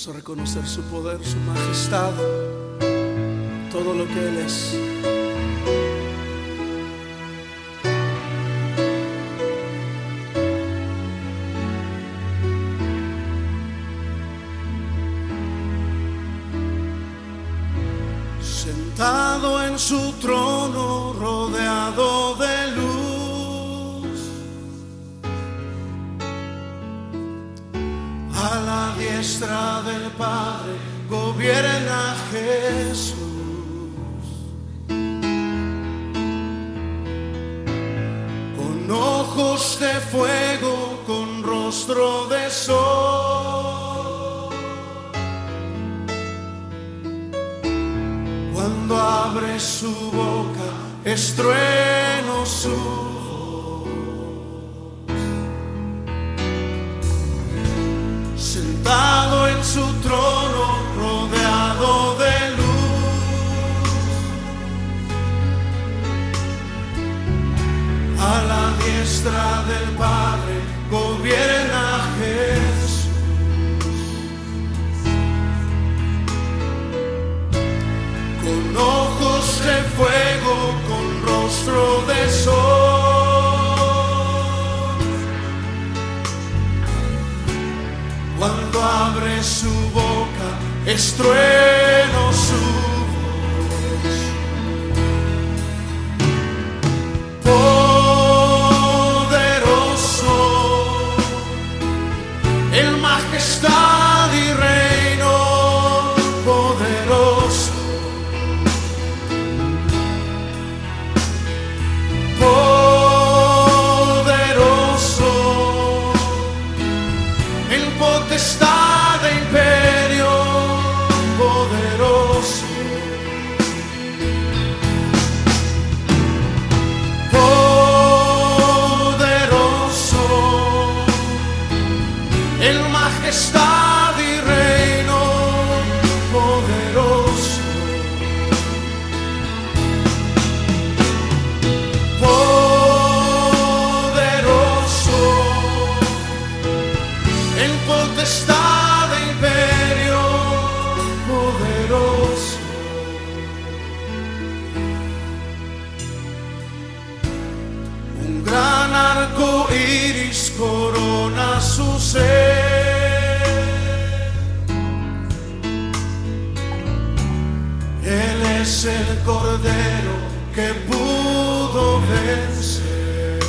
Vamos a reconocer su poder, su majestad, todo lo que Él es. Su trono, rodeado de luz, a la diestra del Padre gobierna Jesús. Con ojos de fuego, con rostro de sol. Abre su boca, estrueno su. Sentado en su trono, rodeado de luz. A la diestra del Padre gobierna Jesús. Con rostro de sol. Cuando abre su boca, estrueno su majestad y reino poderoso. poderoso, en potestad de imperio poderoso. Un gran arco iris corona su ser. Es el cordero que pudo vencer.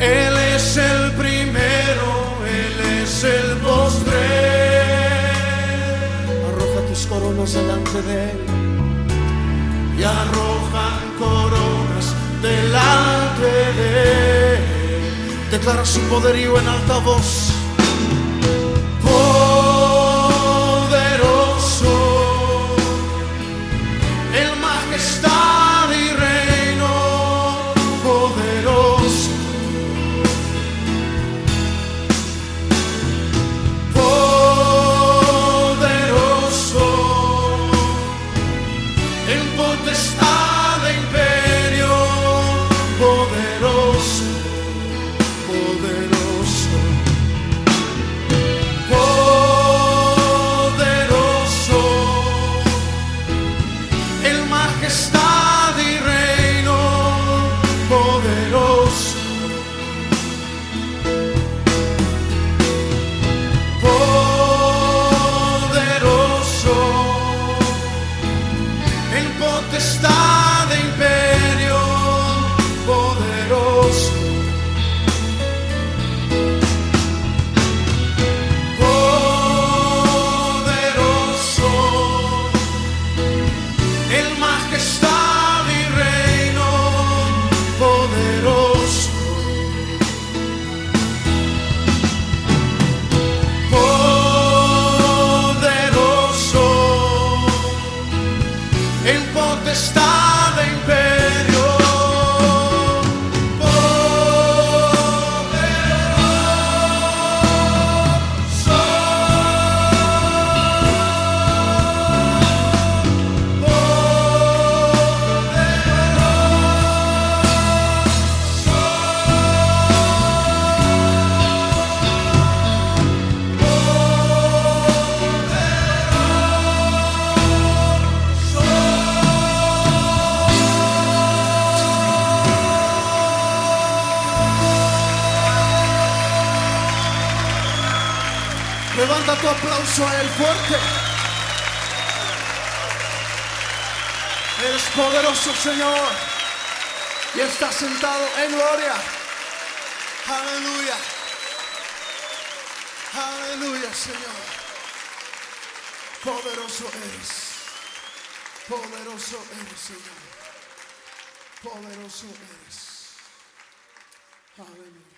Él es el primero, Él es el postrer. Arroja tus coronas delante de Él y arrojan coronas delante de Él. Declara su poderío en alta voz. stop. Levanta tu aplauso a Él fuerte. Eres poderoso, Señor. Y está sentado en gloria. Aleluya. Aleluya, Señor. Poderoso eres. Poderoso eres, Señor. Poderoso eres. Aleluya.